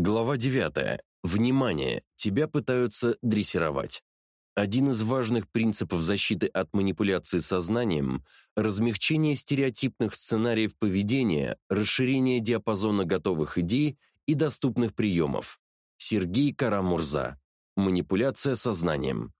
Глава 9. Внимание! Тебя пытаются дрессировать. Один из важных принципов защиты от манипуляции сознанием – размягчение стереотипных сценариев поведения, расширение диапазона готовых идей и доступных приемов. Сергей Карамурза. Манипуляция сознанием.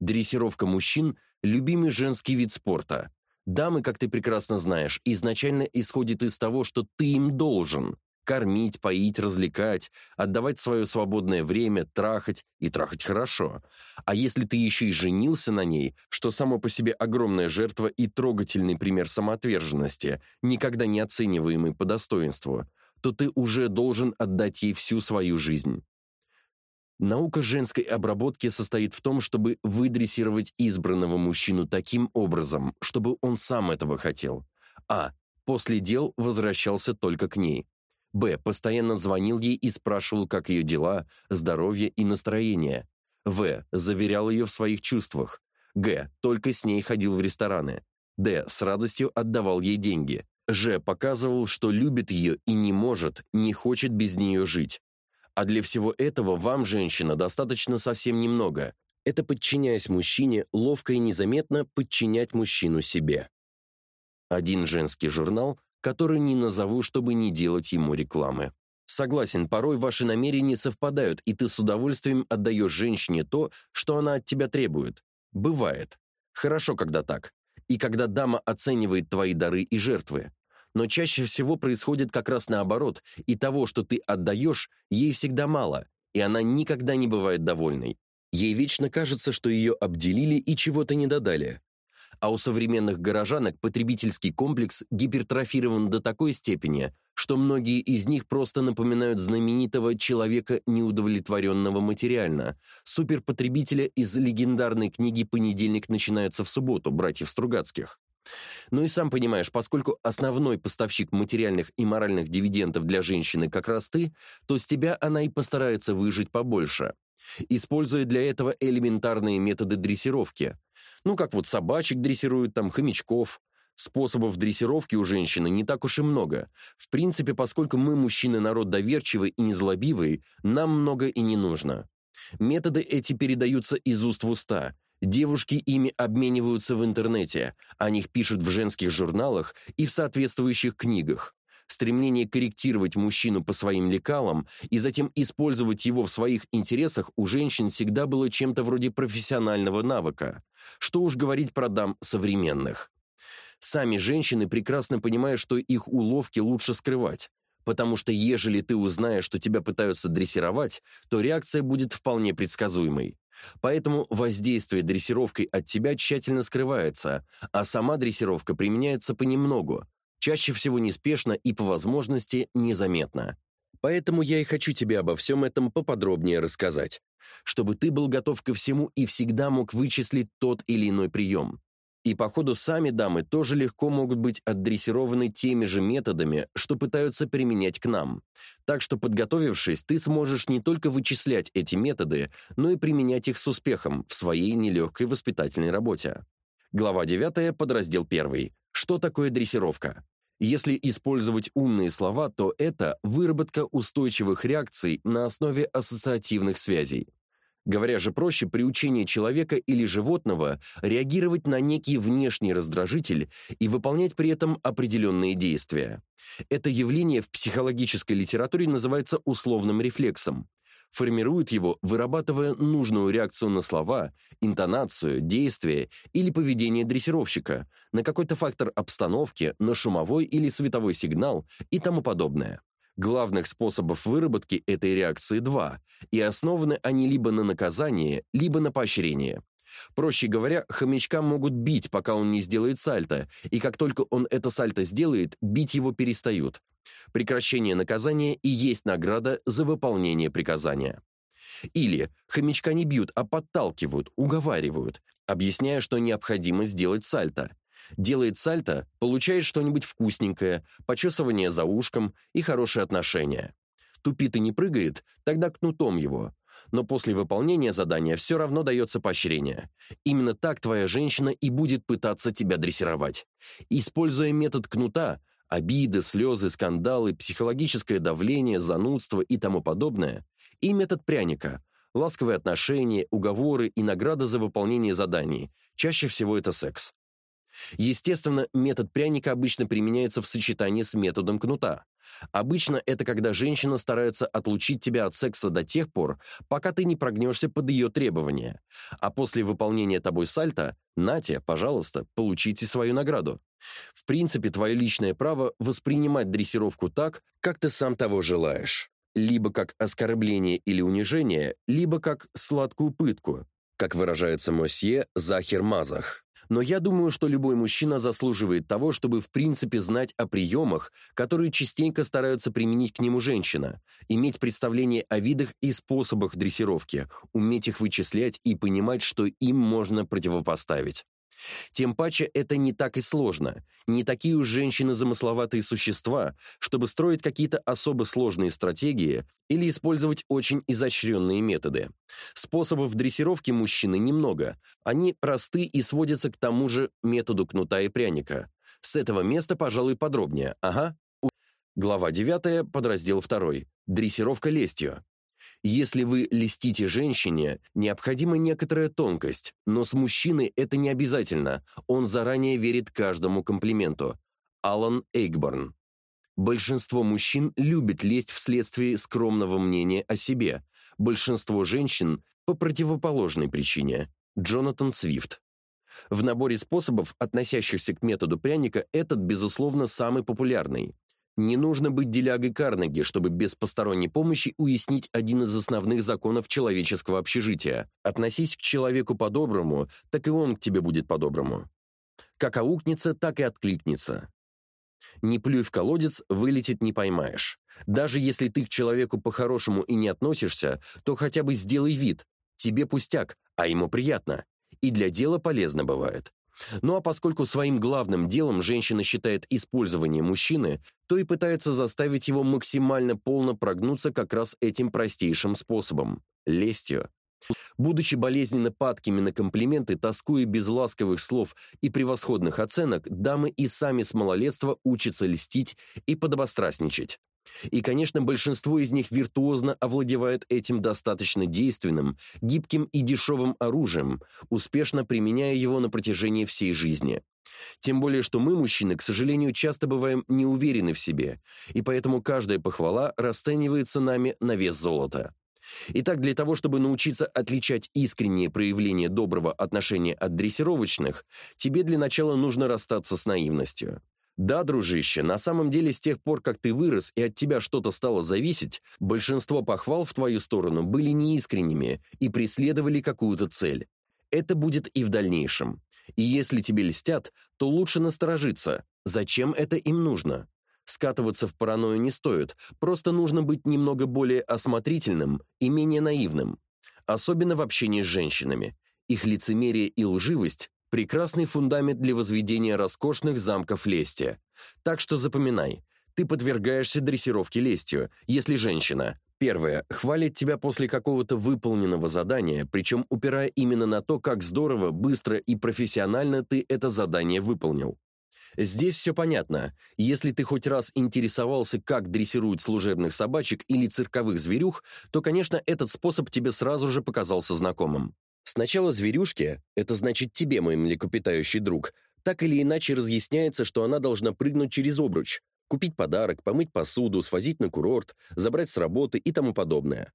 Дрессировка мужчин – любимый женский вид спорта. Дамы, как ты прекрасно знаешь, изначально исходит из того, что ты им должен – Кормить, поить, развлекать, отдавать свое свободное время, трахать и трахать хорошо. А если ты еще и женился на ней, что само по себе огромная жертва и трогательный пример самоотверженности, никогда не оцениваемый по достоинству, то ты уже должен отдать ей всю свою жизнь. Наука женской обработки состоит в том, чтобы выдрессировать избранного мужчину таким образом, чтобы он сам этого хотел. А. После дел возвращался только к ней. Б. Постоянно звонил ей и спрашивал, как ее дела, здоровье и настроение. В. Заверял ее в своих чувствах. Г. Только с ней ходил в рестораны. Д. С радостью отдавал ей деньги. Ж. Показывал, что любит ее и не может, не хочет без нее жить. А для всего этого вам, женщина, достаточно совсем немного. Это, подчиняясь мужчине, ловко и незаметно подчинять мужчину себе. Один женский журнал который не назову, чтобы не делать ему рекламы. Согласен, порой ваши намерения совпадают, и ты с удовольствием отдаешь женщине то, что она от тебя требует. Бывает. Хорошо, когда так. И когда дама оценивает твои дары и жертвы. Но чаще всего происходит как раз наоборот, и того, что ты отдаешь, ей всегда мало, и она никогда не бывает довольной. Ей вечно кажется, что ее обделили и чего-то не додали а у современных горожанок потребительский комплекс гипертрофирован до такой степени, что многие из них просто напоминают знаменитого человека, неудовлетворенного материально, суперпотребителя из легендарной книги «Понедельник начинается в субботу» братьев Стругацких. Ну и сам понимаешь, поскольку основной поставщик материальных и моральных дивидендов для женщины как раз ты, то с тебя она и постарается выжить побольше, используя для этого элементарные методы дрессировки – ну, как вот собачек дрессируют, там, хомячков. Способов дрессировки у женщины не так уж и много. В принципе, поскольку мы, мужчины, народ доверчивый и незлобивый, нам много и не нужно. Методы эти передаются из уст в уста. Девушки ими обмениваются в интернете, о них пишут в женских журналах и в соответствующих книгах. Стремление корректировать мужчину по своим лекалам и затем использовать его в своих интересах у женщин всегда было чем-то вроде профессионального навыка. Что уж говорить про дам современных. Сами женщины прекрасно понимают, что их уловки лучше скрывать, потому что ежели ты узнаешь, что тебя пытаются дрессировать, то реакция будет вполне предсказуемой. Поэтому воздействие дрессировкой от тебя тщательно скрывается, а сама дрессировка применяется понемногу, чаще всего неспешно и по возможности незаметно. Поэтому я и хочу тебе обо всем этом поподробнее рассказать чтобы ты был готов ко всему и всегда мог вычислить тот или иной прием. И походу сами дамы тоже легко могут быть отдрессированы теми же методами, что пытаются применять к нам. Так что, подготовившись, ты сможешь не только вычислять эти методы, но и применять их с успехом в своей нелегкой воспитательной работе. Глава 9, подраздел 1. Что такое дрессировка? Если использовать умные слова, то это выработка устойчивых реакций на основе ассоциативных связей. Говоря же проще, приучение человека или животного реагировать на некий внешний раздражитель и выполнять при этом определенные действия. Это явление в психологической литературе называется условным рефлексом. Формирует его, вырабатывая нужную реакцию на слова, интонацию, действие или поведение дрессировщика, на какой-то фактор обстановки, на шумовой или световой сигнал и тому подобное. Главных способов выработки этой реакции два, и основаны они либо на наказании, либо на поощрении. Проще говоря, хомячка могут бить, пока он не сделает сальто, и как только он это сальто сделает, бить его перестают. Прекращение наказания и есть награда за выполнение приказания. Или хомячка не бьют, а подталкивают, уговаривают, объясняя, что необходимо сделать сальто. Делает сальто, получает что-нибудь вкусненькое, почесывание за ушком и хорошие отношения. Тупит и не прыгает, тогда кнутом его. Но после выполнения задания все равно дается поощрение. Именно так твоя женщина и будет пытаться тебя дрессировать. Используя метод кнута, Обиды, слезы, скандалы, психологическое давление, занудство и тому подобное. И метод пряника. Ласковые отношения, уговоры и награда за выполнение заданий. Чаще всего это секс. Естественно, метод пряника обычно применяется в сочетании с методом кнута. Обычно это когда женщина старается отлучить тебя от секса до тех пор, пока ты не прогнешься под ее требования. А после выполнения тобой сальто, нате, пожалуйста, получите свою награду. В принципе, твое личное право воспринимать дрессировку так, как ты сам того желаешь. Либо как оскорбление или унижение, либо как сладкую пытку, как выражается Мосье Захер Мазах. Но я думаю, что любой мужчина заслуживает того, чтобы в принципе знать о приемах, которые частенько стараются применить к нему женщина, иметь представление о видах и способах дрессировки, уметь их вычислять и понимать, что им можно противопоставить. Тем паче это не так и сложно. Не такие уж женщины замысловатые существа, чтобы строить какие-то особо сложные стратегии или использовать очень изощренные методы. Способов дрессировки мужчины немного. Они просты и сводятся к тому же методу кнута и пряника. С этого места, пожалуй, подробнее. Ага. Глава 9, подраздел 2. Дрессировка лестью. Если вы льстите женщине, необходима некоторая тонкость, но с мужчиной это не обязательно. Он заранее верит каждому комплименту. Алан Эйкборн. Большинство мужчин любит лесть вследствие скромного мнения о себе. Большинство женщин по противоположной причине. Джонатан Свифт. В наборе способов, относящихся к методу пряника, этот, безусловно, самый популярный. Не нужно быть делягой Карнеги, чтобы без посторонней помощи уяснить один из основных законов человеческого общежития. Относись к человеку по-доброму, так и он к тебе будет по-доброму. Как аукнется, так и откликнется. Не плюй в колодец, вылетит не поймаешь. Даже если ты к человеку по-хорошему и не относишься, то хотя бы сделай вид. Тебе пустяк, а ему приятно. И для дела полезно бывает. Ну а поскольку своим главным делом женщина считает использование мужчины, то и пытается заставить его максимально полно прогнуться как раз этим простейшим способом – лестью. Будучи болезненно падкими на комплименты, тоскуя без ласковых слов и превосходных оценок, дамы и сами с малолетства учатся льстить и подобострастничать. И, конечно, большинство из них виртуозно овладевает этим достаточно действенным, гибким и дешевым оружием, успешно применяя его на протяжении всей жизни. Тем более, что мы, мужчины, к сожалению, часто бываем не уверены в себе, и поэтому каждая похвала расценивается нами на вес золота. Итак, для того, чтобы научиться отличать искренние проявления доброго отношения от дрессировочных, тебе для начала нужно расстаться с наивностью. Да, дружище, на самом деле с тех пор, как ты вырос и от тебя что-то стало зависеть, большинство похвал в твою сторону были неискренними и преследовали какую-то цель. Это будет и в дальнейшем. И если тебе льстят, то лучше насторожиться. Зачем это им нужно? Скатываться в паранойю не стоит, просто нужно быть немного более осмотрительным и менее наивным. Особенно в общении с женщинами. Их лицемерие и лживость Прекрасный фундамент для возведения роскошных замков лести. Так что запоминай, ты подвергаешься дрессировке лестью, если женщина, первое, хвалит тебя после какого-то выполненного задания, причем упирая именно на то, как здорово, быстро и профессионально ты это задание выполнил. Здесь все понятно. Если ты хоть раз интересовался, как дрессируют служебных собачек или цирковых зверюх, то, конечно, этот способ тебе сразу же показался знакомым. Сначала зверюшке, это значит тебе, мой млекопитающий друг, так или иначе разъясняется, что она должна прыгнуть через обруч, купить подарок, помыть посуду, свозить на курорт, забрать с работы и тому подобное.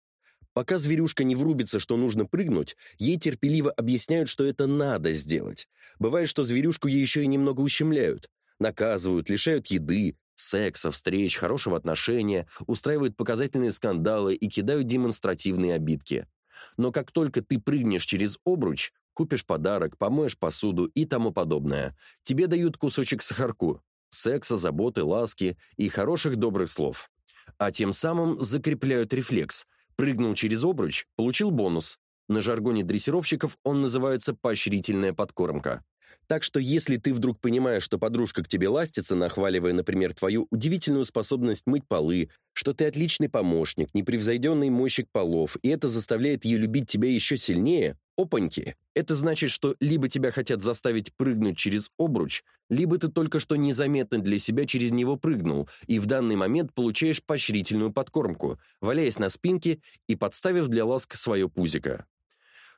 Пока зверюшка не врубится, что нужно прыгнуть, ей терпеливо объясняют, что это надо сделать. Бывает, что зверюшку ей еще и немного ущемляют. Наказывают, лишают еды, секса, встреч, хорошего отношения, устраивают показательные скандалы и кидают демонстративные обидки. Но как только ты прыгнешь через обруч, купишь подарок, помоешь посуду и тому подобное, тебе дают кусочек сахарку, секса, заботы, ласки и хороших добрых слов. А тем самым закрепляют рефлекс. Прыгнул через обруч, получил бонус. На жаргоне дрессировщиков он называется поощрительная подкормка. Так что если ты вдруг понимаешь, что подружка к тебе ластится, нахваливая, например, твою удивительную способность мыть полы, что ты отличный помощник, непревзойденный мойщик полов, и это заставляет ее любить тебя еще сильнее, Опаньки – это значит, что либо тебя хотят заставить прыгнуть через обруч, либо ты только что незаметно для себя через него прыгнул и в данный момент получаешь поощрительную подкормку, валяясь на спинке и подставив для ласк свое пузико.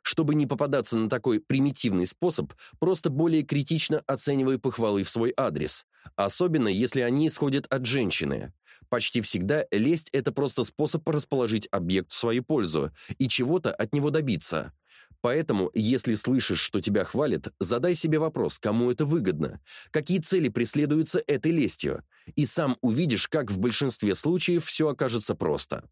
Чтобы не попадаться на такой примитивный способ, просто более критично оценивай похвалы в свой адрес, особенно если они исходят от женщины. Почти всегда лесть – это просто способ расположить объект в свою пользу и чего-то от него добиться – Поэтому, если слышишь, что тебя хвалят, задай себе вопрос, кому это выгодно, какие цели преследуются этой лестью, и сам увидишь, как в большинстве случаев все окажется просто.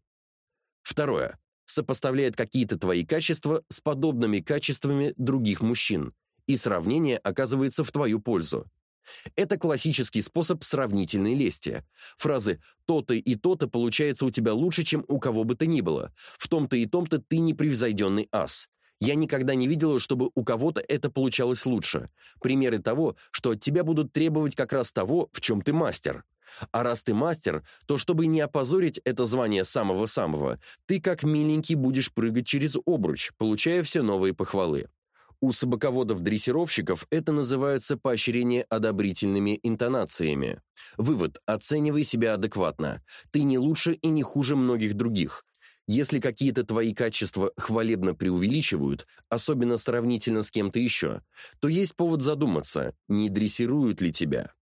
Второе. Сопоставляет какие-то твои качества с подобными качествами других мужчин, и сравнение оказывается в твою пользу. Это классический способ сравнительной лести. Фразы «то-то и то-то получается у тебя лучше, чем у кого бы то ни было», «в том-то и том-то ты непревзойденный ас», я никогда не видела, чтобы у кого-то это получалось лучше. Примеры того, что от тебя будут требовать как раз того, в чем ты мастер. А раз ты мастер, то чтобы не опозорить это звание самого-самого, ты как миленький будешь прыгать через обруч, получая все новые похвалы. У собаководов-дрессировщиков это называется поощрение одобрительными интонациями. Вывод – оценивай себя адекватно. Ты не лучше и не хуже многих других. Если какие-то твои качества хвалебно преувеличивают, особенно сравнительно с кем-то еще, то есть повод задуматься, не дрессируют ли тебя.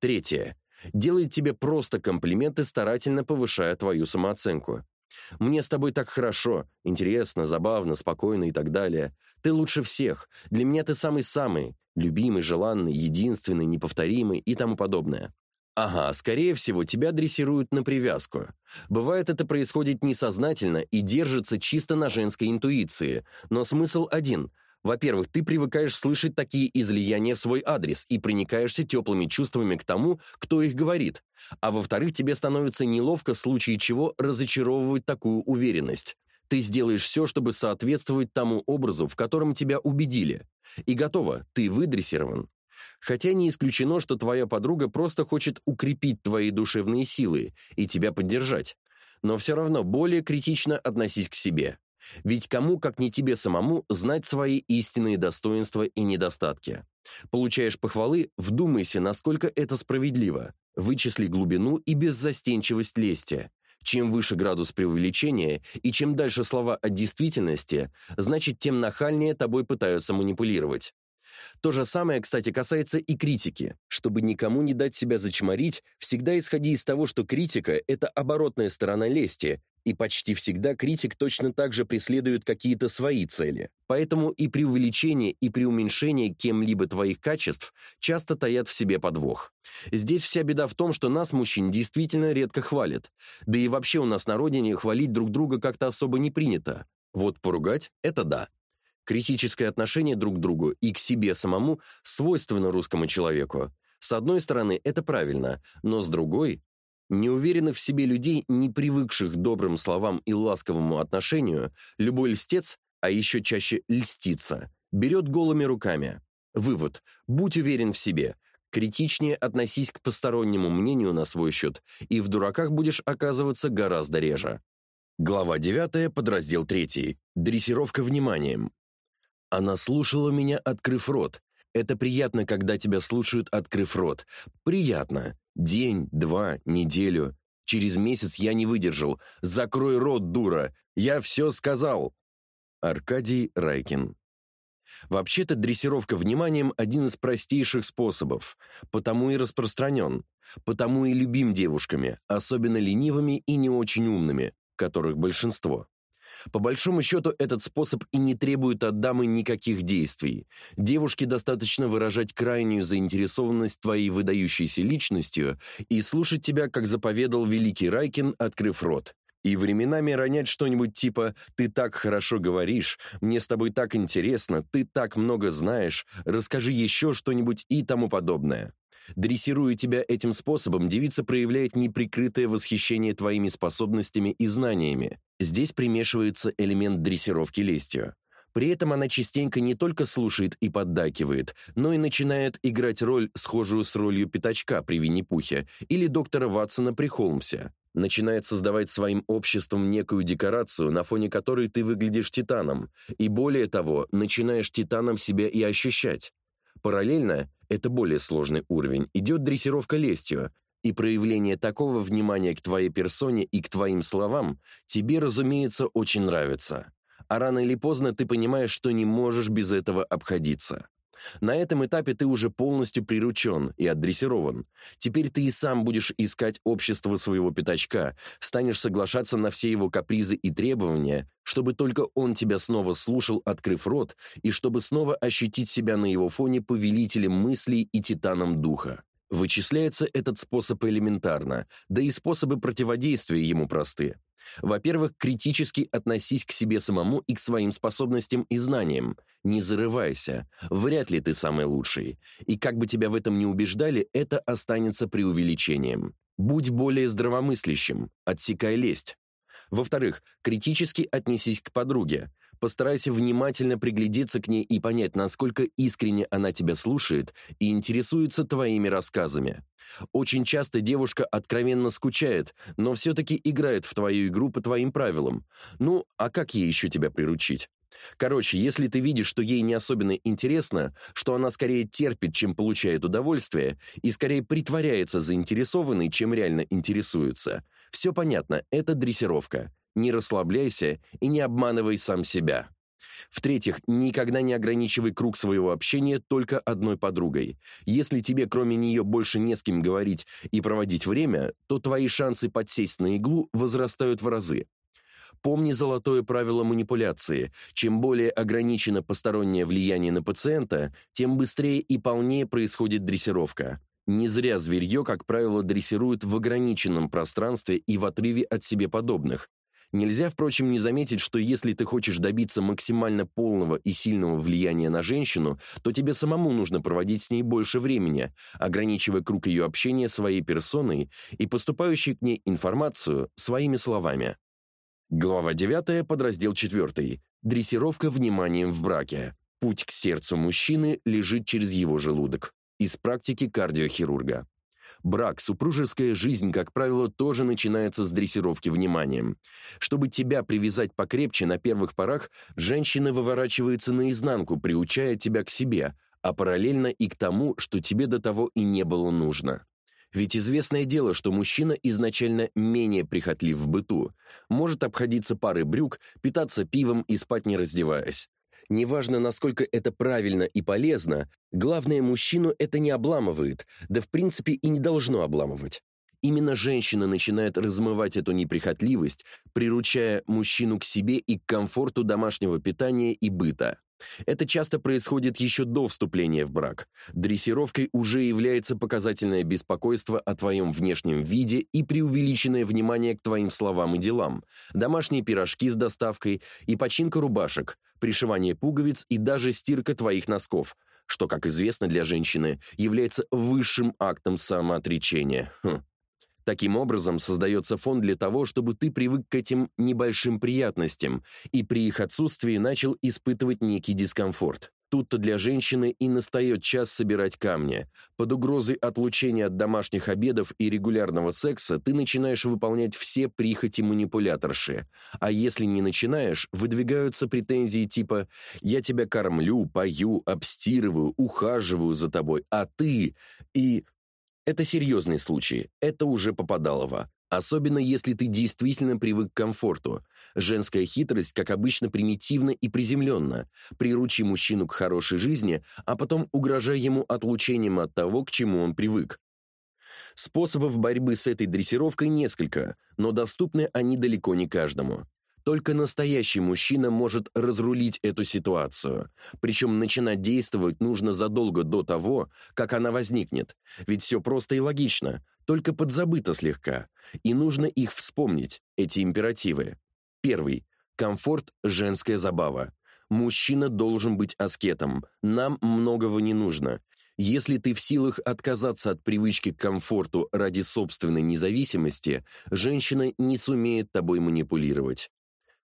Третье. Делает тебе просто комплименты, старательно повышая твою самооценку. «Мне с тобой так хорошо, интересно, забавно, спокойно и так далее. Ты лучше всех. Для меня ты самый-самый, любимый, желанный, единственный, неповторимый и тому подобное. Ага, скорее всего, тебя дрессируют на привязку. Бывает, это происходит несознательно и держится чисто на женской интуиции, но смысл один. Во-первых, ты привыкаешь слышать такие излияния в свой адрес и проникаешься теплыми чувствами к тому, кто их говорит. А во-вторых, тебе становится неловко в случае чего разочаровывать такую уверенность. Ты сделаешь все, чтобы соответствовать тому образу, в котором тебя убедили. И готово, ты выдрессирован. Хотя не исключено, что твоя подруга просто хочет укрепить твои душевные силы и тебя поддержать. Но все равно более критично относись к себе. Ведь кому, как не тебе самому, знать свои истинные достоинства и недостатки? Получаешь похвалы, вдумайся, насколько это справедливо. Вычисли глубину и беззастенчивость лести. Чем выше градус преувеличения и чем дальше слова от действительности, значит, тем нахальнее тобой пытаются манипулировать. То же самое, кстати, касается и критики. Чтобы никому не дать себя зачморить, всегда исходи из того, что критика – это оборотная сторона лести, и почти всегда критик точно так же преследует какие-то свои цели. Поэтому и при увеличении, и при уменьшении кем-либо твоих качеств часто таят в себе подвох. Здесь вся беда в том, что нас, мужчин, действительно редко хвалят. Да и вообще у нас на родине хвалить друг друга как-то особо не принято. Вот поругать – это да. Критическое отношение друг к другу и к себе самому свойственно русскому человеку. С одной стороны, это правильно, но с другой Неуверенных в себе людей, не привыкших к добрым словам и ласковому отношению, любой льстец, а еще чаще льстица, берет голыми руками. Вывод. Будь уверен в себе. Критичнее относись к постороннему мнению на свой счет, и в дураках будешь оказываться гораздо реже. Глава 9, подраздел 3. Дрессировка вниманием. Она слушала меня, открыв рот. Это приятно, когда тебя слушают, открыв рот. Приятно. День, два, неделю. Через месяц я не выдержал. Закрой рот, дура. Я все сказал. Аркадий Райкин. Вообще-то дрессировка вниманием – один из простейших способов, потому и распространен, потому и любим девушками, особенно ленивыми и не очень умными, которых большинство. По большому счету, этот способ и не требует от дамы никаких действий. Девушке достаточно выражать крайнюю заинтересованность твоей выдающейся личностью и слушать тебя, как заповедал великий Райкин, открыв рот. И временами ронять что-нибудь типа «ты так хорошо говоришь», «мне с тобой так интересно», «ты так много знаешь», «расскажи еще что-нибудь» и тому подобное. Дрессируя тебя этим способом, девица проявляет неприкрытое восхищение твоими способностями и знаниями. Здесь примешивается элемент дрессировки лестью. При этом она частенько не только слушает и поддакивает, но и начинает играть роль, схожую с ролью пятачка при Винни-Пухе или доктора Ватсона при Холмсе. начинает создавать своим обществом некую декорацию, на фоне которой ты выглядишь титаном, и более того, начинаешь титаном себя и ощущать. Параллельно, это более сложный уровень, идет дрессировка лестью, и проявление такого внимания к твоей персоне и к твоим словам тебе, разумеется, очень нравится. А рано или поздно ты понимаешь, что не можешь без этого обходиться. На этом этапе ты уже полностью приручен и отдрессирован. Теперь ты и сам будешь искать общество своего пятачка, станешь соглашаться на все его капризы и требования, чтобы только он тебя снова слушал, открыв рот, и чтобы снова ощутить себя на его фоне повелителем мыслей и титаном духа. Вычисляется этот способ элементарно, да и способы противодействия ему просты. Во-первых, критически относись к себе самому и к своим способностям и знаниям. Не зарывайся. Вряд ли ты самый лучший. И как бы тебя в этом не убеждали, это останется преувеличением. Будь более здравомыслящим, отсекай лесть. Во-вторых, критически отнесись к подруге. Постарайся внимательно приглядеться к ней и понять, насколько искренне она тебя слушает и интересуется твоими рассказами. Очень часто девушка откровенно скучает, но все-таки играет в твою игру по твоим правилам. Ну, а как ей еще тебя приручить? Короче, если ты видишь, что ей не особенно интересно, что она скорее терпит, чем получает удовольствие, и скорее притворяется заинтересованной, чем реально интересуется, все понятно, это дрессировка. Не расслабляйся и не обманывай сам себя. В-третьих, никогда не ограничивай круг своего общения только одной подругой. Если тебе кроме нее больше не с кем говорить и проводить время, то твои шансы подсесть на иглу возрастают в разы. Помни золотое правило манипуляции. Чем более ограничено постороннее влияние на пациента, тем быстрее и полнее происходит дрессировка. Не зря зверье, как правило, дрессируют в ограниченном пространстве и в отрыве от себе подобных. Нельзя, впрочем, не заметить, что если ты хочешь добиться максимально полного и сильного влияния на женщину, то тебе самому нужно проводить с ней больше времени, ограничивая круг ее общения своей персоной и поступающей к ней информацию своими словами. Глава 9, подраздел 4. Дрессировка вниманием в браке. Путь к сердцу мужчины лежит через его желудок. Из практики кардиохирурга. Брак, супружеская жизнь, как правило, тоже начинается с дрессировки вниманием. Чтобы тебя привязать покрепче на первых порах, женщина выворачивается наизнанку, приучая тебя к себе, а параллельно и к тому, что тебе до того и не было нужно. Ведь известное дело, что мужчина изначально менее прихотлив в быту, может обходиться парой брюк, питаться пивом и спать не раздеваясь. Неважно, насколько это правильно и полезно, главное, мужчину это не обламывает, да в принципе и не должно обламывать. Именно женщина начинает размывать эту неприхотливость, приручая мужчину к себе и к комфорту домашнего питания и быта. Это часто происходит еще до вступления в брак. Дрессировкой уже является показательное беспокойство о твоем внешнем виде и преувеличенное внимание к твоим словам и делам, домашние пирожки с доставкой и починка рубашек, пришивание пуговиц и даже стирка твоих носков, что, как известно для женщины, является высшим актом самоотречения. Хм. Таким образом, создается фон для того, чтобы ты привык к этим небольшим приятностям и при их отсутствии начал испытывать некий дискомфорт. Тут-то для женщины и настает час собирать камни. Под угрозой отлучения от домашних обедов и регулярного секса ты начинаешь выполнять все прихоти манипуляторши. А если не начинаешь, выдвигаются претензии типа «я тебя кормлю, пою, обстирываю, ухаживаю за тобой, а ты...» и это серьезный случай, это уже попадалово. Особенно если ты действительно привык к комфорту. Женская хитрость, как обычно, примитивна и приземленна. Приручи мужчину к хорошей жизни, а потом угрожай ему отлучением от того, к чему он привык. Способов борьбы с этой дрессировкой несколько, но доступны они далеко не каждому. Только настоящий мужчина может разрулить эту ситуацию. Причем начинать действовать нужно задолго до того, как она возникнет. Ведь все просто и логично, только подзабыто слегка. И нужно их вспомнить, эти императивы. Первый. Комфорт – женская забава. Мужчина должен быть аскетом. Нам многого не нужно. Если ты в силах отказаться от привычки к комфорту ради собственной независимости, женщина не сумеет тобой манипулировать.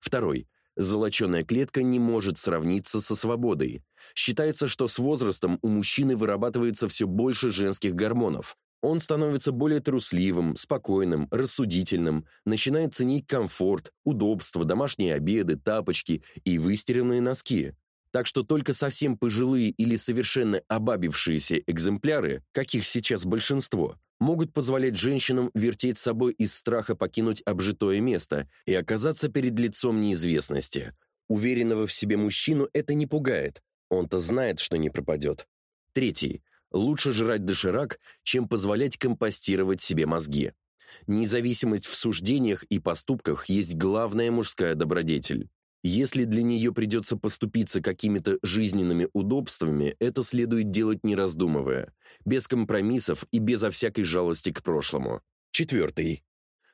Второй. Золоченая клетка не может сравниться со свободой. Считается, что с возрастом у мужчины вырабатывается все больше женских гормонов. Он становится более трусливым, спокойным, рассудительным, начинает ценить комфорт, удобство, домашние обеды, тапочки и выстиранные носки. Так что только совсем пожилые или совершенно обабившиеся экземпляры, каких сейчас большинство, могут позволять женщинам вертеть собой из страха покинуть обжитое место и оказаться перед лицом неизвестности. Уверенного в себе мужчину это не пугает. Он-то знает, что не пропадет. Третий. Лучше жрать доширак, чем позволять компостировать себе мозги. Независимость в суждениях и поступках есть главная мужская добродетель. Если для нее придется поступиться какими-то жизненными удобствами, это следует делать не раздумывая, без компромиссов и безо всякой жалости к прошлому. Четвертый.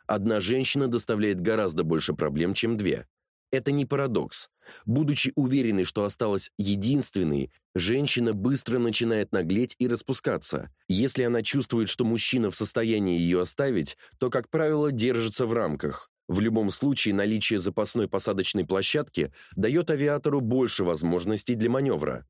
Одна женщина доставляет гораздо больше проблем, чем две. Это не парадокс. Будучи уверенной, что осталась единственной, женщина быстро начинает наглеть и распускаться. Если она чувствует, что мужчина в состоянии ее оставить, то, как правило, держится в рамках. В любом случае, наличие запасной посадочной площадки дает авиатору больше возможностей для маневра.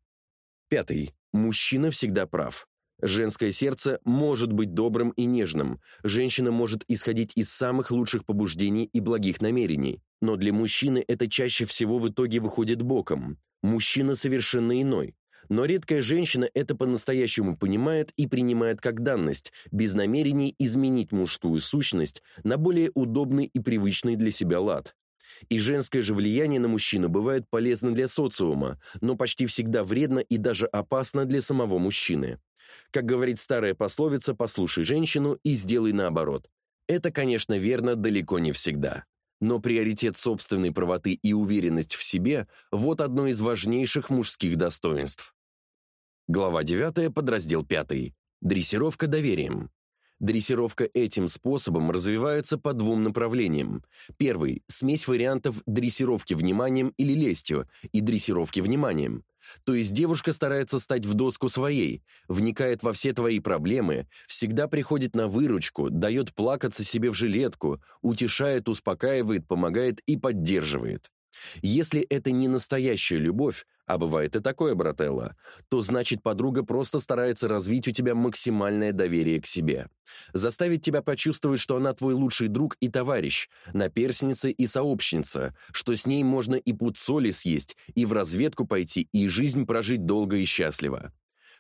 Пятый. Мужчина всегда прав. Женское сердце может быть добрым и нежным. Женщина может исходить из самых лучших побуждений и благих намерений. Но для мужчины это чаще всего в итоге выходит боком. Мужчина совершенно иной. Но редкая женщина это по-настоящему понимает и принимает как данность, без намерений изменить мужскую сущность на более удобный и привычный для себя лад. И женское же влияние на мужчину бывает полезно для социума, но почти всегда вредно и даже опасно для самого мужчины. Как говорит старая пословица «послушай женщину и сделай наоборот». Это, конечно, верно далеко не всегда. Но приоритет собственной правоты и уверенность в себе – вот одно из важнейших мужских достоинств. Глава 9, подраздел 5. Дрессировка доверием. Дрессировка этим способом развивается по двум направлениям. Первый – смесь вариантов дрессировки вниманием или лестью и дрессировки вниманием. То есть девушка старается стать в доску своей, вникает во все твои проблемы, всегда приходит на выручку, дает плакаться себе в жилетку, утешает, успокаивает, помогает и поддерживает. Если это не настоящая любовь, а бывает и такое, брателло, то значит подруга просто старается развить у тебя максимальное доверие к себе. Заставить тебя почувствовать, что она твой лучший друг и товарищ, наперсница и сообщница, что с ней можно и пуд соли съесть, и в разведку пойти, и жизнь прожить долго и счастливо.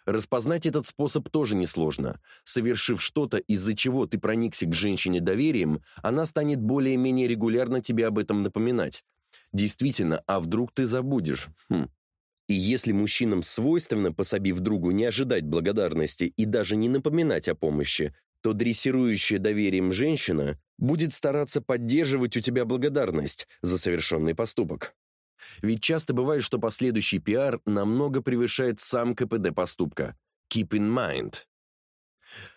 Распознать этот способ тоже несложно. Совершив что-то, из-за чего ты проникся к женщине доверием, она станет более-менее регулярно тебе об этом напоминать. Действительно, а вдруг ты забудешь? Хм. И если мужчинам свойственно, пособив другу, не ожидать благодарности и даже не напоминать о помощи, то дрессирующая доверием женщина будет стараться поддерживать у тебя благодарность за совершенный поступок. Ведь часто бывает, что последующий пиар намного превышает сам КПД поступка. Keep in mind.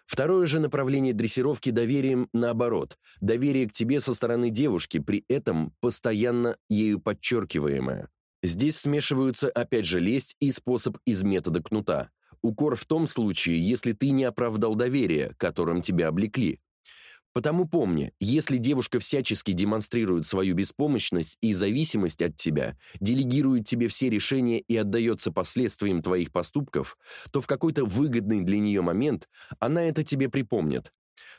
Второе же направление дрессировки доверием наоборот. Доверие к тебе со стороны девушки, при этом постоянно ею подчеркиваемое. Здесь смешиваются опять же лесть и способ из метода кнута. Укор в том случае, если ты не оправдал доверие, которым тебя облекли. Потому помни, если девушка всячески демонстрирует свою беспомощность и зависимость от тебя, делегирует тебе все решения и отдается последствиям твоих поступков, то в какой-то выгодный для нее момент она это тебе припомнит.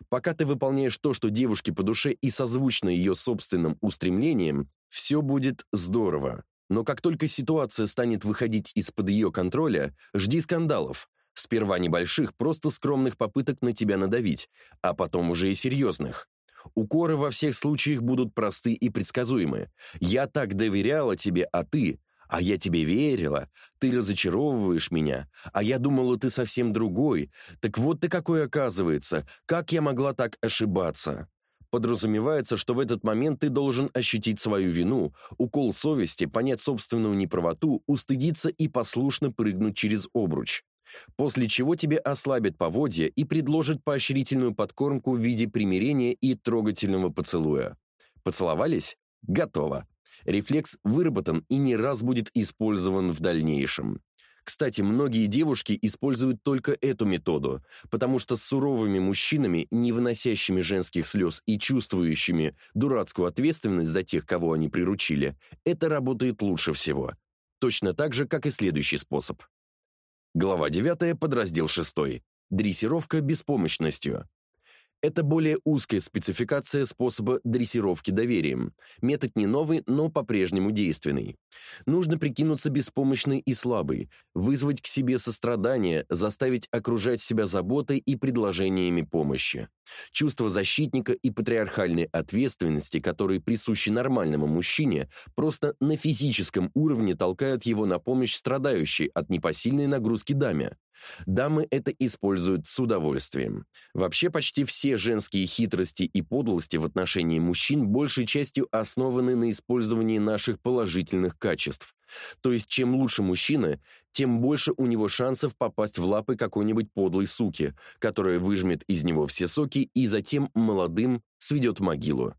Пока ты выполняешь то, что девушке по душе и созвучно ее собственным устремлениям, все будет здорово. Но как только ситуация станет выходить из-под ее контроля, жди скандалов, Сперва небольших, просто скромных попыток на тебя надавить, а потом уже и серьезных. Укоры во всех случаях будут просты и предсказуемы. «Я так доверяла тебе, а ты...» «А я тебе верила, ты разочаровываешь меня, а я думала, ты совсем другой. Так вот ты какой оказывается, как я могла так ошибаться?» Подразумевается, что в этот момент ты должен ощутить свою вину, укол совести, понять собственную неправоту, устыдиться и послушно прыгнуть через обруч после чего тебе ослабят поводья и предложат поощрительную подкормку в виде примирения и трогательного поцелуя. Поцеловались? Готово. Рефлекс выработан и не раз будет использован в дальнейшем. Кстати, многие девушки используют только эту методу, потому что с суровыми мужчинами, не выносящими женских слез и чувствующими дурацкую ответственность за тех, кого они приручили, это работает лучше всего. Точно так же, как и следующий способ. Глава 9, подраздел 6. Дрессировка беспомощностью. Это более узкая спецификация способа дрессировки доверием. Метод не новый, но по-прежнему действенный. Нужно прикинуться беспомощной и слабой, вызвать к себе сострадание, заставить окружать себя заботой и предложениями помощи. Чувство защитника и патриархальной ответственности, которые присущи нормальному мужчине, просто на физическом уровне толкают его на помощь страдающей от непосильной нагрузки даме. Дамы это используют с удовольствием. Вообще почти все женские хитрости и подлости в отношении мужчин большей частью основаны на использовании наших положительных качеств. То есть чем лучше мужчина, тем больше у него шансов попасть в лапы какой-нибудь подлой суки, которая выжмет из него все соки и затем молодым сведет в могилу.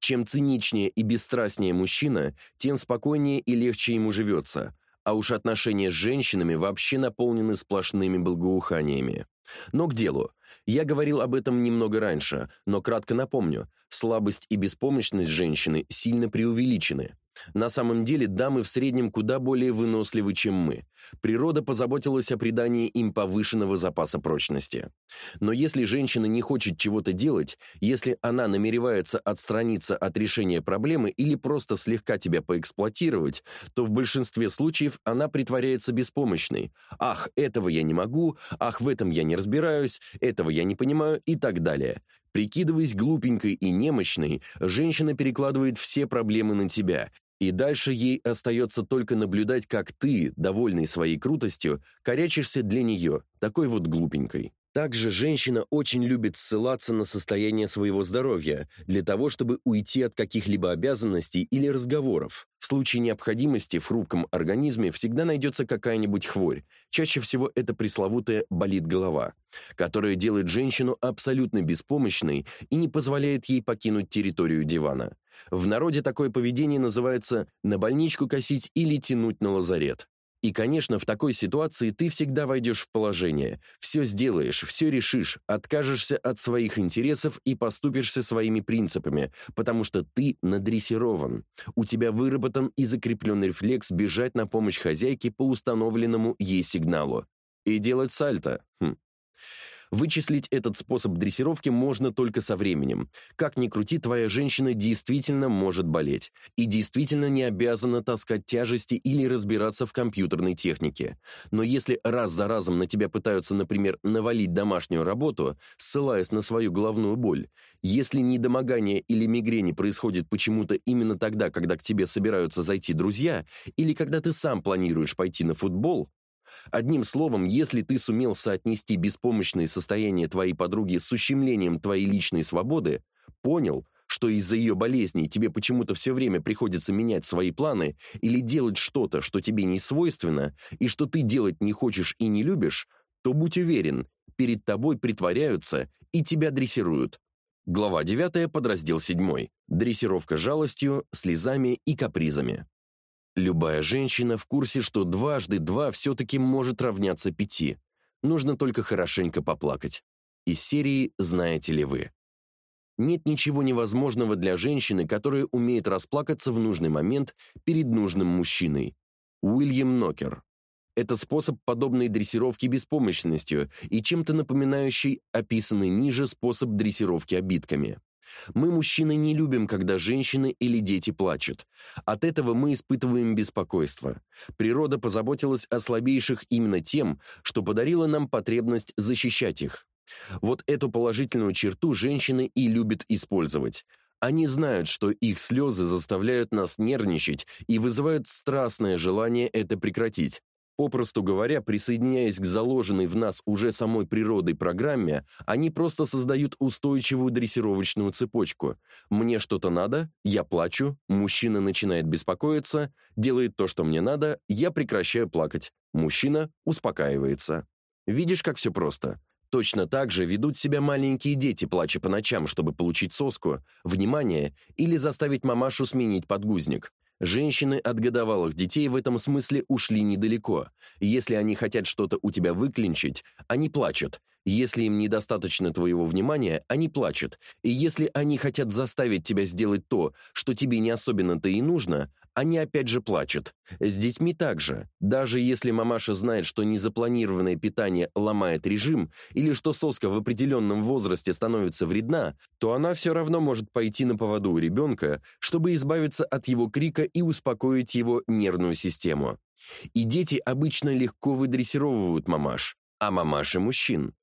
Чем циничнее и бесстрастнее мужчина, тем спокойнее и легче ему живется, а уж отношения с женщинами вообще наполнены сплошными благоуханиями. Но к делу. Я говорил об этом немного раньше, но кратко напомню. Слабость и беспомощность женщины сильно преувеличены. На самом деле дамы в среднем куда более выносливы, чем мы. Природа позаботилась о придании им повышенного запаса прочности. Но если женщина не хочет чего-то делать, если она намеревается отстраниться от решения проблемы или просто слегка тебя поэксплуатировать, то в большинстве случаев она притворяется беспомощной. «Ах, этого я не могу», «Ах, в этом я не разбираюсь», «Этого я не понимаю» и так далее. Прикидываясь глупенькой и немощной, женщина перекладывает все проблемы на тебя, и дальше ей остается только наблюдать, как ты, довольный своей крутостью, корячишься для нее, такой вот глупенькой. Также женщина очень любит ссылаться на состояние своего здоровья для того, чтобы уйти от каких-либо обязанностей или разговоров. В случае необходимости в хрупком организме всегда найдется какая-нибудь хворь. Чаще всего это пресловутая болит голова, которая делает женщину абсолютно беспомощной и не позволяет ей покинуть территорию дивана. В народе такое поведение называется «на больничку косить» или «тянуть на лазарет». И, конечно, в такой ситуации ты всегда войдешь в положение, все сделаешь, все решишь, откажешься от своих интересов и поступишься своими принципами, потому что ты надрессирован. У тебя выработан и закреплен рефлекс бежать на помощь хозяйке по установленному ей сигналу. И делать сальто. Хм. Вычислить этот способ дрессировки можно только со временем. Как ни крути, твоя женщина действительно может болеть и действительно не обязана таскать тяжести или разбираться в компьютерной технике. Но если раз за разом на тебя пытаются, например, навалить домашнюю работу, ссылаясь на свою головную боль, если недомогание или мигрени происходит почему-то именно тогда, когда к тебе собираются зайти друзья, или когда ты сам планируешь пойти на футбол, Одним словом, если ты сумел соотнести беспомощное состояние твоей подруги с ущемлением твоей личной свободы, понял, что из-за ее болезней тебе почему-то все время приходится менять свои планы или делать что-то, что тебе не свойственно, и что ты делать не хочешь и не любишь, то будь уверен, перед тобой притворяются и тебя дрессируют. Глава 9, подраздел 7. Дрессировка жалостью, слезами и капризами. Любая женщина в курсе, что дважды два все-таки может равняться пяти. Нужно только хорошенько поплакать. Из серии «Знаете ли вы?». Нет ничего невозможного для женщины, которая умеет расплакаться в нужный момент перед нужным мужчиной. Уильям Нокер. Это способ подобной дрессировки беспомощностью и чем-то напоминающий описанный ниже способ дрессировки обидками. Мы, мужчины, не любим, когда женщины или дети плачут. От этого мы испытываем беспокойство. Природа позаботилась о слабейших именно тем, что подарила нам потребность защищать их. Вот эту положительную черту женщины и любят использовать. Они знают, что их слезы заставляют нас нервничать и вызывают страстное желание это прекратить. Попросту говоря, присоединяясь к заложенной в нас уже самой природой программе, они просто создают устойчивую дрессировочную цепочку. Мне что-то надо, я плачу, мужчина начинает беспокоиться, делает то, что мне надо, я прекращаю плакать. Мужчина успокаивается. Видишь, как все просто? Точно так же ведут себя маленькие дети, плача по ночам, чтобы получить соску, внимание или заставить мамашу сменить подгузник. Женщины от годовалых детей в этом смысле ушли недалеко. Если они хотят что-то у тебя выклинчить, они плачут. Если им недостаточно твоего внимания, они плачут. И если они хотят заставить тебя сделать то, что тебе не особенно-то и нужно, они опять же плачут. С детьми также. Даже если мамаша знает, что незапланированное питание ломает режим или что соска в определенном возрасте становится вредна, то она все равно может пойти на поводу у ребенка, чтобы избавиться от его крика и успокоить его нервную систему. И дети обычно легко выдрессировывают мамаш, а мамаши мужчин.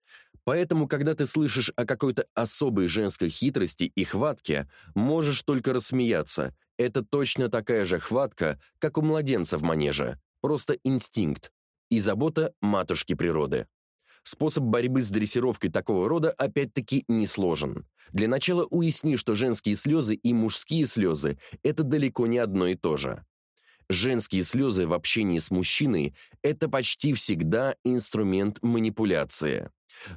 Поэтому, когда ты слышишь о какой-то особой женской хитрости и хватке, можешь только рассмеяться. Это точно такая же хватка, как у младенца в манеже, просто инстинкт и забота матушки природы. Способ борьбы с дрессировкой такого рода опять-таки не сложен. Для начала уясни, что женские слезы и мужские слезы – это далеко не одно и то же. Женские слезы в общении с мужчиной – это почти всегда инструмент манипуляции.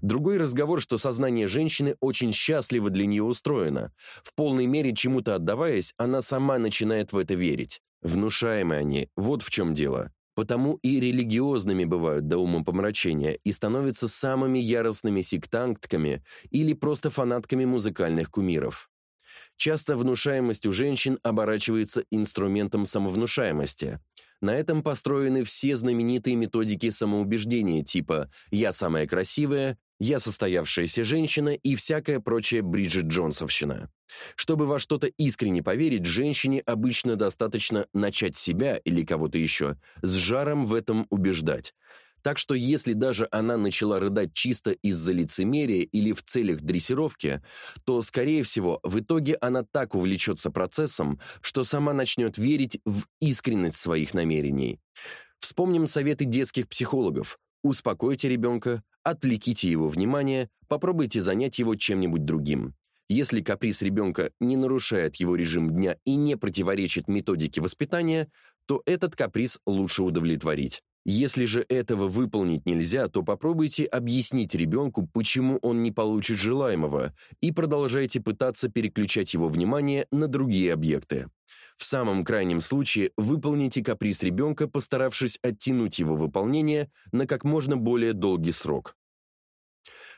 Другой разговор, что сознание женщины очень счастливо для нее устроено. В полной мере чему-то отдаваясь, она сама начинает в это верить. Внушаемы они, вот в чем дело. Потому и религиозными бывают до умопомрачения и становятся самыми яростными сектантками или просто фанатками музыкальных кумиров. Часто внушаемость у женщин оборачивается инструментом самовнушаемости. На этом построены все знаменитые методики самоубеждения типа «я самая красивая», «я состоявшаяся женщина» и всякая прочая Бриджит Джонсовщина. Чтобы во что-то искренне поверить, женщине обычно достаточно начать себя или кого-то еще с жаром в этом убеждать – так что если даже она начала рыдать чисто из-за лицемерия или в целях дрессировки, то, скорее всего, в итоге она так увлечется процессом, что сама начнет верить в искренность своих намерений. Вспомним советы детских психологов. Успокойте ребенка, отвлеките его внимание, попробуйте занять его чем-нибудь другим. Если каприз ребенка не нарушает его режим дня и не противоречит методике воспитания, то этот каприз лучше удовлетворить. Если же этого выполнить нельзя, то попробуйте объяснить ребенку, почему он не получит желаемого, и продолжайте пытаться переключать его внимание на другие объекты. В самом крайнем случае выполните каприз ребенка, постаравшись оттянуть его выполнение на как можно более долгий срок.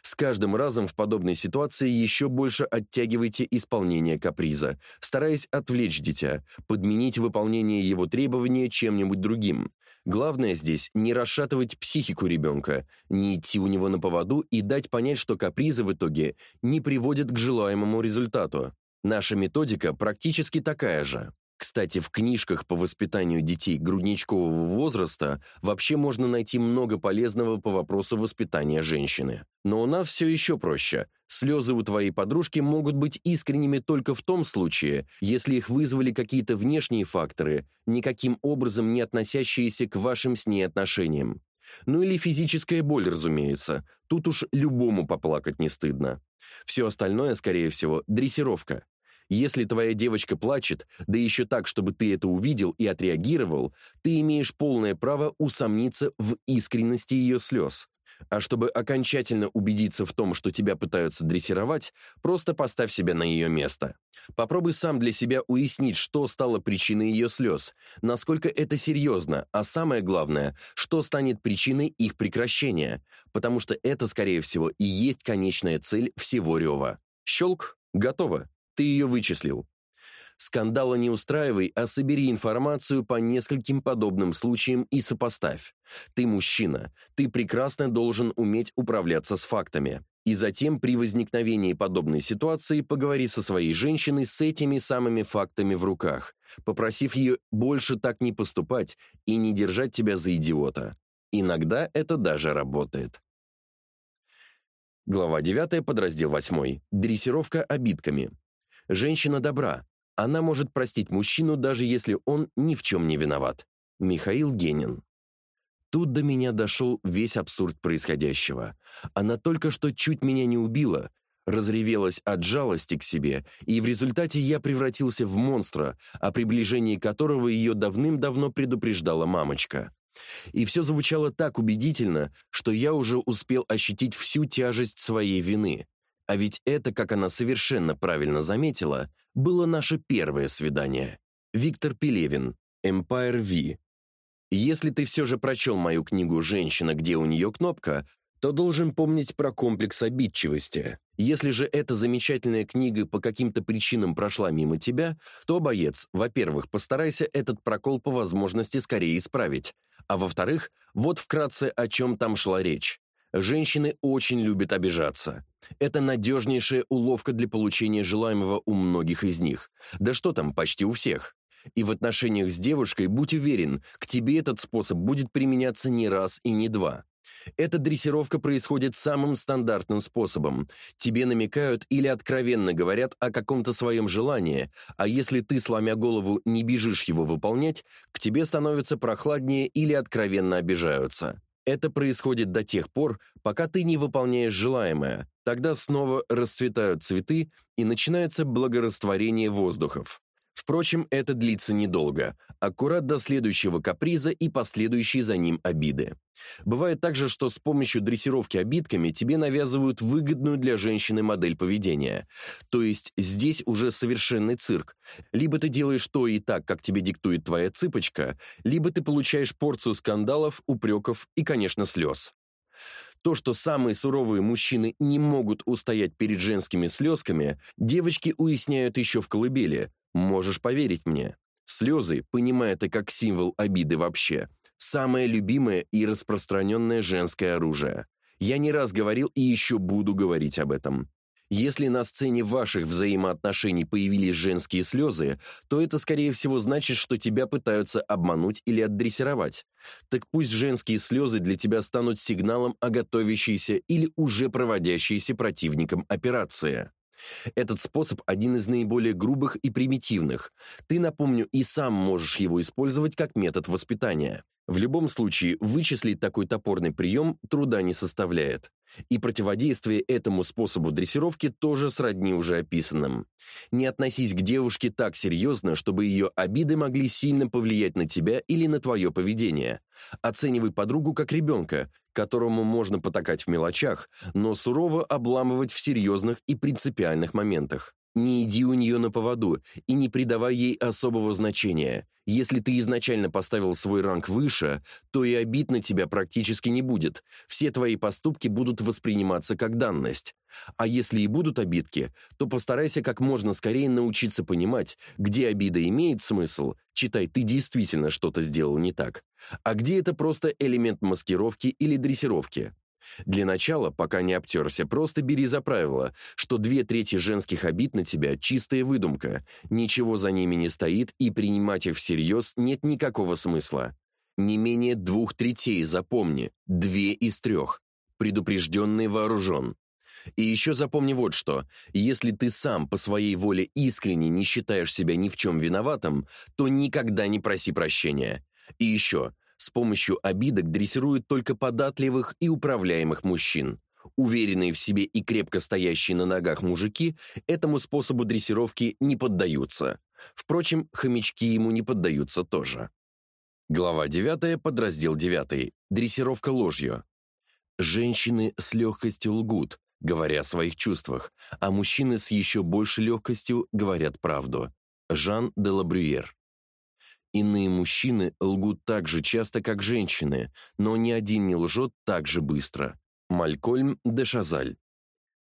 С каждым разом в подобной ситуации еще больше оттягивайте исполнение каприза, стараясь отвлечь дитя, подменить выполнение его требования чем-нибудь другим. Главное здесь не расшатывать психику ребенка, не идти у него на поводу и дать понять, что капризы в итоге не приводят к желаемому результату. Наша методика практически такая же. Кстати, в книжках по воспитанию детей грудничкового возраста вообще можно найти много полезного по вопросу воспитания женщины. Но у нас все еще проще. Слезы у твоей подружки могут быть искренними только в том случае, если их вызвали какие-то внешние факторы, никаким образом не относящиеся к вашим с ней отношениям. Ну или физическая боль, разумеется. Тут уж любому поплакать не стыдно. Все остальное, скорее всего, дрессировка. Если твоя девочка плачет, да еще так, чтобы ты это увидел и отреагировал, ты имеешь полное право усомниться в искренности ее слез. А чтобы окончательно убедиться в том, что тебя пытаются дрессировать, просто поставь себя на ее место. Попробуй сам для себя уяснить, что стало причиной ее слез, насколько это серьезно, а самое главное, что станет причиной их прекращения, потому что это, скорее всего, и есть конечная цель всего рева. Щелк, готово. Ты ее вычислил. Скандала не устраивай, а собери информацию по нескольким подобным случаям и сопоставь. Ты мужчина, ты прекрасно должен уметь управляться с фактами. И затем при возникновении подобной ситуации поговори со своей женщиной с этими самыми фактами в руках, попросив ее больше так не поступать и не держать тебя за идиота. Иногда это даже работает. Глава 9, подраздел 8. Дрессировка обидками. Женщина добра. Она может простить мужчину, даже если он ни в чем не виноват. Михаил Генин. Тут до меня дошел весь абсурд происходящего. Она только что чуть меня не убила, разревелась от жалости к себе, и в результате я превратился в монстра, о приближении которого ее давным-давно предупреждала мамочка. И все звучало так убедительно, что я уже успел ощутить всю тяжесть своей вины. А ведь это, как она совершенно правильно заметила, было наше первое свидание. Виктор Пелевин, Empire V. Если ты все же прочел мою книгу «Женщина, где у нее кнопка», то должен помнить про комплекс обидчивости. Если же эта замечательная книга по каким-то причинам прошла мимо тебя, то, боец, во-первых, постарайся этот прокол по возможности скорее исправить, а во-вторых, вот вкратце о чем там шла речь. Женщины очень любят обижаться. Это надежнейшая уловка для получения желаемого у многих из них. Да что там, почти у всех. И в отношениях с девушкой будь уверен, к тебе этот способ будет применяться не раз и не два. Эта дрессировка происходит самым стандартным способом. Тебе намекают или откровенно говорят о каком-то своем желании, а если ты, сломя голову, не бежишь его выполнять, к тебе становится прохладнее или откровенно обижаются. Это происходит до тех пор, пока ты не выполняешь желаемое. Тогда снова расцветают цветы и начинается благорастворение воздухов. Впрочем, это длится недолго, аккурат до следующего каприза и последующей за ним обиды. Бывает также, что с помощью дрессировки обидками тебе навязывают выгодную для женщины модель поведения. То есть здесь уже совершенный цирк. Либо ты делаешь то и так, как тебе диктует твоя цыпочка, либо ты получаешь порцию скандалов, упреков и, конечно, слез. То, что самые суровые мужчины не могут устоять перед женскими слезками, девочки уясняют еще в колыбели, Можешь поверить мне. Слезы, понимая это как символ обиды вообще, самое любимое и распространенное женское оружие. Я не раз говорил и еще буду говорить об этом. Если на сцене ваших взаимоотношений появились женские слезы, то это, скорее всего, значит, что тебя пытаются обмануть или отдрессировать. Так пусть женские слезы для тебя станут сигналом о готовящейся или уже проводящейся противником операции. Этот способ один из наиболее грубых и примитивных. Ты, напомню, и сам можешь его использовать как метод воспитания. В любом случае, вычислить такой топорный прием труда не составляет. И противодействие этому способу дрессировки тоже сродни уже описанным. Не относись к девушке так серьезно, чтобы ее обиды могли сильно повлиять на тебя или на твое поведение. Оценивай подругу как ребенка, которому можно потакать в мелочах, но сурово обламывать в серьезных и принципиальных моментах. Не иди у нее на поводу и не придавай ей особого значения. Если ты изначально поставил свой ранг выше, то и обид на тебя практически не будет. Все твои поступки будут восприниматься как данность. А если и будут обидки, то постарайся как можно скорее научиться понимать, где обида имеет смысл, читай, ты действительно что-то сделал не так, а где это просто элемент маскировки или дрессировки. Для начала, пока не обтерся, просто бери за правило, что две трети женских обид на тебя – чистая выдумка, ничего за ними не стоит и принимать их всерьез нет никакого смысла. Не менее двух третей, запомни, две из трех. Предупрежденный вооружен. И еще запомни вот что. Если ты сам по своей воле искренне не считаешь себя ни в чем виноватым, то никогда не проси прощения. И еще, с помощью обидок дрессируют только податливых и управляемых мужчин. Уверенные в себе и крепко стоящие на ногах мужики этому способу дрессировки не поддаются. Впрочем, хомячки ему не поддаются тоже. Глава 9, подраздел 9. Дрессировка ложью. Женщины с легкостью лгут, говоря о своих чувствах, а мужчины с еще большей легкостью говорят правду. Жан де Лабрюер. Иные мужчины лгут так же часто, как женщины, но ни один не лжет так же быстро. Малькольм де Шазаль.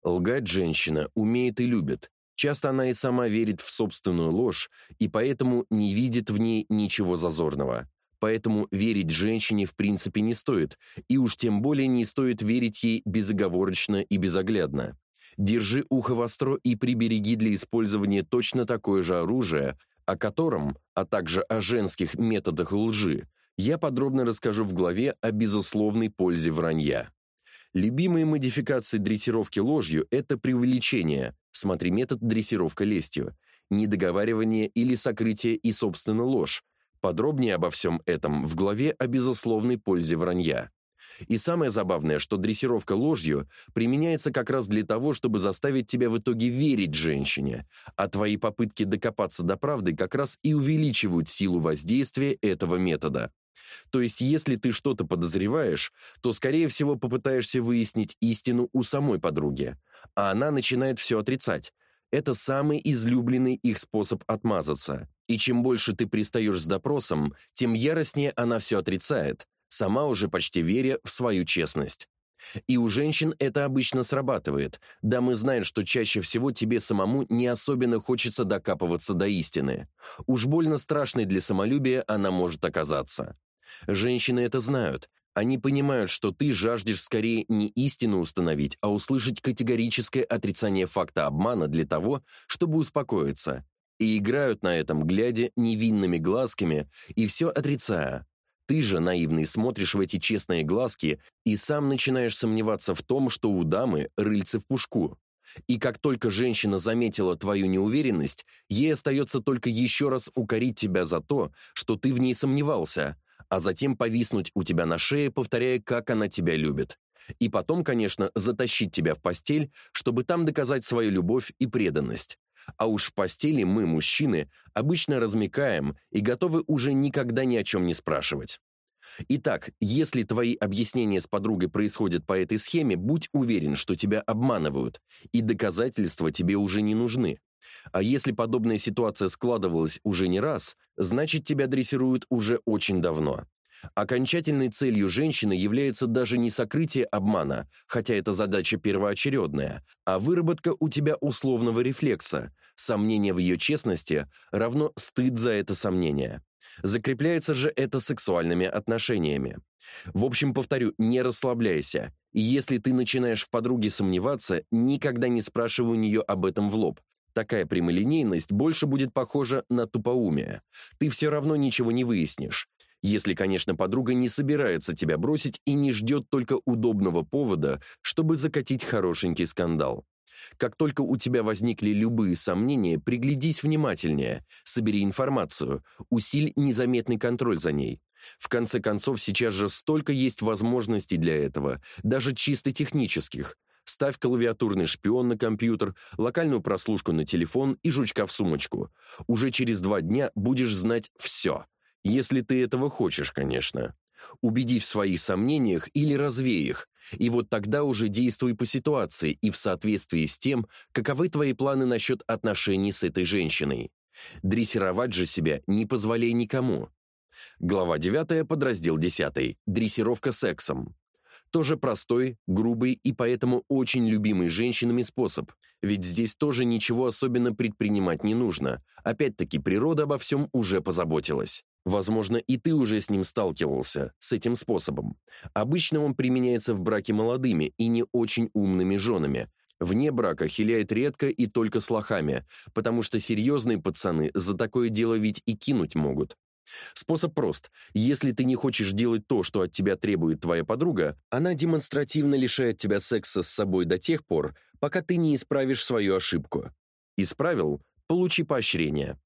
Лгать женщина умеет и любит. Часто она и сама верит в собственную ложь, и поэтому не видит в ней ничего зазорного. Поэтому верить женщине в принципе не стоит, и уж тем более не стоит верить ей безоговорочно и безоглядно. Держи ухо востро и прибереги для использования точно такое же оружие, о котором, а также о женских методах лжи, я подробно расскажу в главе о безусловной пользе вранья. Любимые модификации дрессировки ложью – это преувеличение, смотри метод дрессировка лестью, недоговаривание или сокрытие и, собственно, ложь. Подробнее обо всем этом в главе о безусловной пользе вранья. И самое забавное, что дрессировка ложью применяется как раз для того, чтобы заставить тебя в итоге верить женщине, а твои попытки докопаться до правды как раз и увеличивают силу воздействия этого метода. То есть, если ты что-то подозреваешь, то, скорее всего, попытаешься выяснить истину у самой подруги, а она начинает все отрицать. Это самый излюбленный их способ отмазаться. И чем больше ты пристаешь с допросом, тем яростнее она все отрицает, сама уже почти веря в свою честность. И у женщин это обычно срабатывает. Дамы знают, что чаще всего тебе самому не особенно хочется докапываться до истины. Уж больно страшной для самолюбия она может оказаться. Женщины это знают. Они понимают, что ты жаждешь скорее не истину установить, а услышать категорическое отрицание факта обмана для того, чтобы успокоиться. И играют на этом, глядя невинными глазками и все отрицая. Ты же, наивный, смотришь в эти честные глазки и сам начинаешь сомневаться в том, что у дамы рыльце в пушку. И как только женщина заметила твою неуверенность, ей остается только еще раз укорить тебя за то, что ты в ней сомневался, а затем повиснуть у тебя на шее, повторяя, как она тебя любит. И потом, конечно, затащить тебя в постель, чтобы там доказать свою любовь и преданность. А уж в постели мы, мужчины, обычно размекаем и готовы уже никогда ни о чем не спрашивать. Итак, если твои объяснения с подругой происходят по этой схеме, будь уверен, что тебя обманывают, и доказательства тебе уже не нужны. А если подобная ситуация складывалась уже не раз, значит тебя дрессируют уже очень давно. Окончательной целью женщины является даже не сокрытие обмана, хотя это задача первоочередная, а выработка у тебя условного рефлекса. Сомнение в ее честности равно стыд за это сомнение. Закрепляется же это сексуальными отношениями. В общем, повторю, не расслабляйся. И если ты начинаешь в подруге сомневаться, никогда не спрашивай у нее об этом в лоб. Такая прямолинейность больше будет похожа на тупоумие. Ты все равно ничего не выяснишь. Если, конечно, подруга не собирается тебя бросить и не ждет только удобного повода, чтобы закатить хорошенький скандал. Как только у тебя возникли любые сомнения, приглядись внимательнее, собери информацию, усиль незаметный контроль за ней. В конце концов, сейчас же столько есть возможностей для этого, даже чисто технических. Ставь клавиатурный шпион на компьютер, локальную прослушку на телефон и жучка в сумочку. Уже через два дня будешь знать все. Если ты этого хочешь, конечно. Убеди в своих сомнениях или развей их, и вот тогда уже действуй по ситуации и в соответствии с тем, каковы твои планы насчет отношений с этой женщиной. Дрессировать же себя не позволяй никому. Глава 9, подраздел 10. Дрессировка сексом. Тоже простой, грубый и поэтому очень любимый женщинами способ, ведь здесь тоже ничего особенно предпринимать не нужно. Опять-таки природа обо всем уже позаботилась. Возможно, и ты уже с ним сталкивался, с этим способом. Обычно он применяется в браке молодыми и не очень умными женами. Вне брака хиляет редко и только с лохами, потому что серьезные пацаны за такое дело ведь и кинуть могут. Способ прост. Если ты не хочешь делать то, что от тебя требует твоя подруга, она демонстративно лишает тебя секса с собой до тех пор, пока ты не исправишь свою ошибку. Исправил – получи поощрение.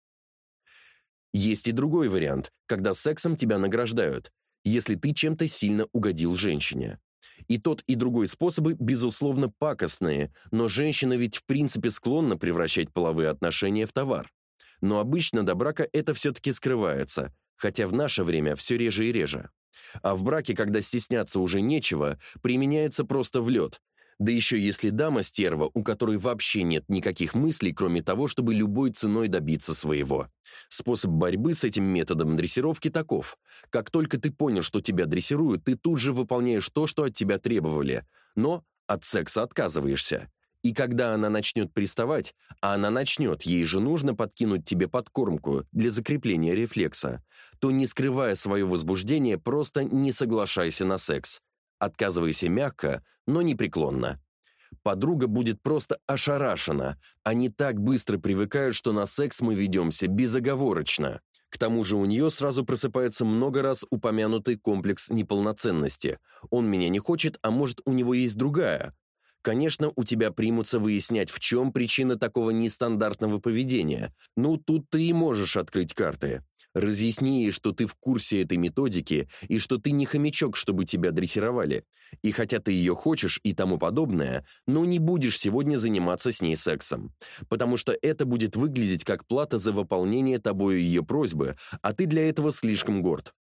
Есть и другой вариант, когда сексом тебя награждают, если ты чем-то сильно угодил женщине. И тот, и другой способы, безусловно, пакостные, но женщина ведь в принципе склонна превращать половые отношения в товар. Но обычно до брака это все-таки скрывается, хотя в наше время все реже и реже. А в браке, когда стесняться уже нечего, применяется просто в лед, да еще если дама стерва, у которой вообще нет никаких мыслей, кроме того, чтобы любой ценой добиться своего. Способ борьбы с этим методом дрессировки таков. Как только ты понял, что тебя дрессируют, ты тут же выполняешь то, что от тебя требовали, но от секса отказываешься. И когда она начнет приставать, а она начнет, ей же нужно подкинуть тебе подкормку для закрепления рефлекса, то, не скрывая свое возбуждение, просто не соглашайся на секс. Отказывайся мягко, но непреклонно. Подруга будет просто ошарашена. Они так быстро привыкают, что на секс мы ведемся безоговорочно. К тому же у нее сразу просыпается много раз упомянутый комплекс неполноценности. Он меня не хочет, а может, у него есть другая. Конечно, у тебя примутся выяснять, в чем причина такого нестандартного поведения. Ну, тут ты и можешь открыть карты. Разъясни ей, что ты в курсе этой методики и что ты не хомячок, чтобы тебя дрессировали. И хотя ты ее хочешь и тому подобное, но не будешь сегодня заниматься с ней сексом. Потому что это будет выглядеть как плата за выполнение тобою ее просьбы, а ты для этого слишком горд.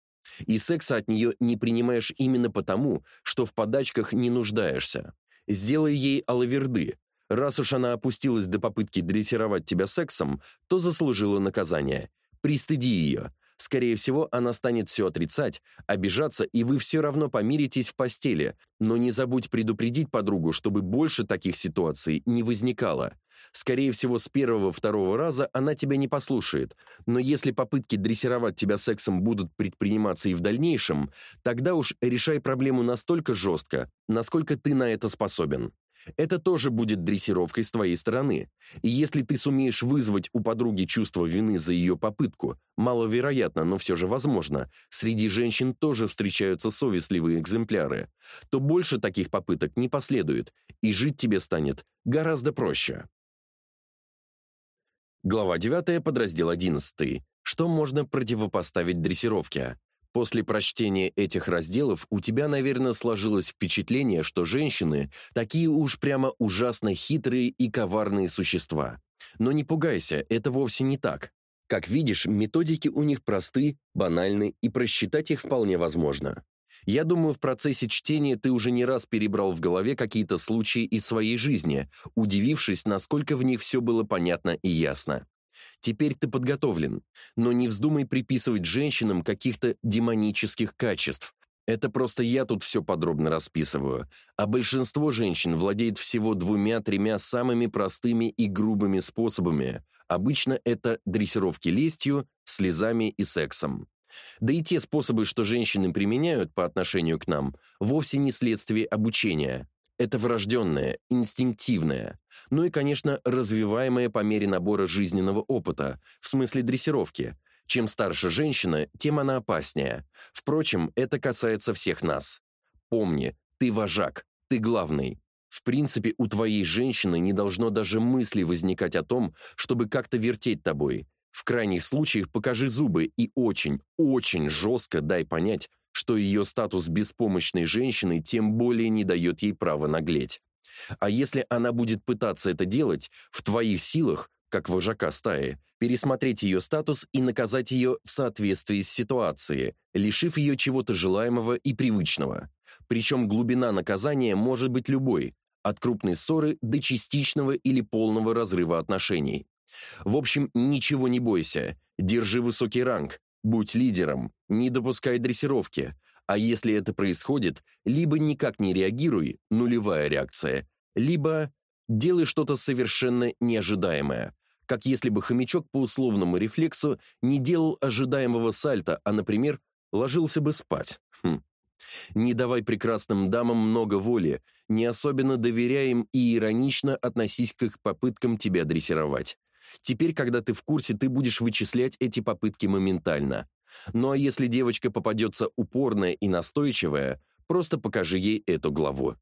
И секса от нее не принимаешь именно потому, что в подачках не нуждаешься. Сделай ей алаверды. Раз уж она опустилась до попытки дрессировать тебя сексом, то заслужила наказание. Пристыди ее. Скорее всего, она станет все отрицать, обижаться, и вы все равно помиритесь в постели, но не забудь предупредить подругу, чтобы больше таких ситуаций не возникало. Скорее всего, с первого-второго раза она тебя не послушает, но если попытки дрессировать тебя сексом будут предприниматься и в дальнейшем, тогда уж решай проблему настолько жестко, насколько ты на это способен. Это тоже будет дрессировкой с твоей стороны. И если ты сумеешь вызвать у подруги чувство вины за ее попытку, маловероятно, но все же возможно, среди женщин тоже встречаются совестливые экземпляры, то больше таких попыток не последует, и жить тебе станет гораздо проще. Глава 9, подраздел 11. Что можно противопоставить дрессировке? После прочтения этих разделов у тебя, наверное, сложилось впечатление, что женщины такие уж прямо ужасно хитрые и коварные существа. Но не пугайся, это вовсе не так. Как видишь, методики у них просты, банальны, и просчитать их вполне возможно. Я думаю, в процессе чтения ты уже не раз перебрал в голове какие-то случаи из своей жизни, удивившись, насколько в них все было понятно и ясно. Теперь ты подготовлен, но не вздумай приписывать женщинам каких-то демонических качеств. Это просто я тут все подробно расписываю, а большинство женщин владеет всего двумя-тремя самыми простыми и грубыми способами. Обычно это дрессировки лестью, слезами и сексом. Да и те способы, что женщины применяют по отношению к нам, вовсе не следствие обучения. Это врожденное, инстинктивное. Ну и, конечно, развиваемое по мере набора жизненного опыта, в смысле дрессировки. Чем старше женщина, тем она опаснее. Впрочем, это касается всех нас. Помни, ты вожак, ты главный. В принципе, у твоей женщины не должно даже мысли возникать о том, чтобы как-то вертеть тобой. В крайних случаях покажи зубы и очень, очень жестко дай понять, что ее статус беспомощной женщины тем более не дает ей права наглеть. А если она будет пытаться это делать, в твоих силах, как вожака стаи, пересмотреть ее статус и наказать ее в соответствии с ситуацией, лишив ее чего-то желаемого и привычного. Причем глубина наказания может быть любой, от крупной ссоры до частичного или полного разрыва отношений. В общем, ничего не бойся, держи высокий ранг, Будь лидером, не допускай дрессировки, а если это происходит, либо никак не реагируй, нулевая реакция, либо делай что-то совершенно неожидаемое, как если бы хомячок по условному рефлексу не делал ожидаемого сальта, а, например, ложился бы спать. Хм. Не давай прекрасным дамам много воли, не особенно доверяй им и иронично относись к их попыткам тебя дрессировать. Теперь, когда ты в курсе, ты будешь вычислять эти попытки моментально. Ну а если девочка попадется упорная и настойчивая, просто покажи ей эту главу.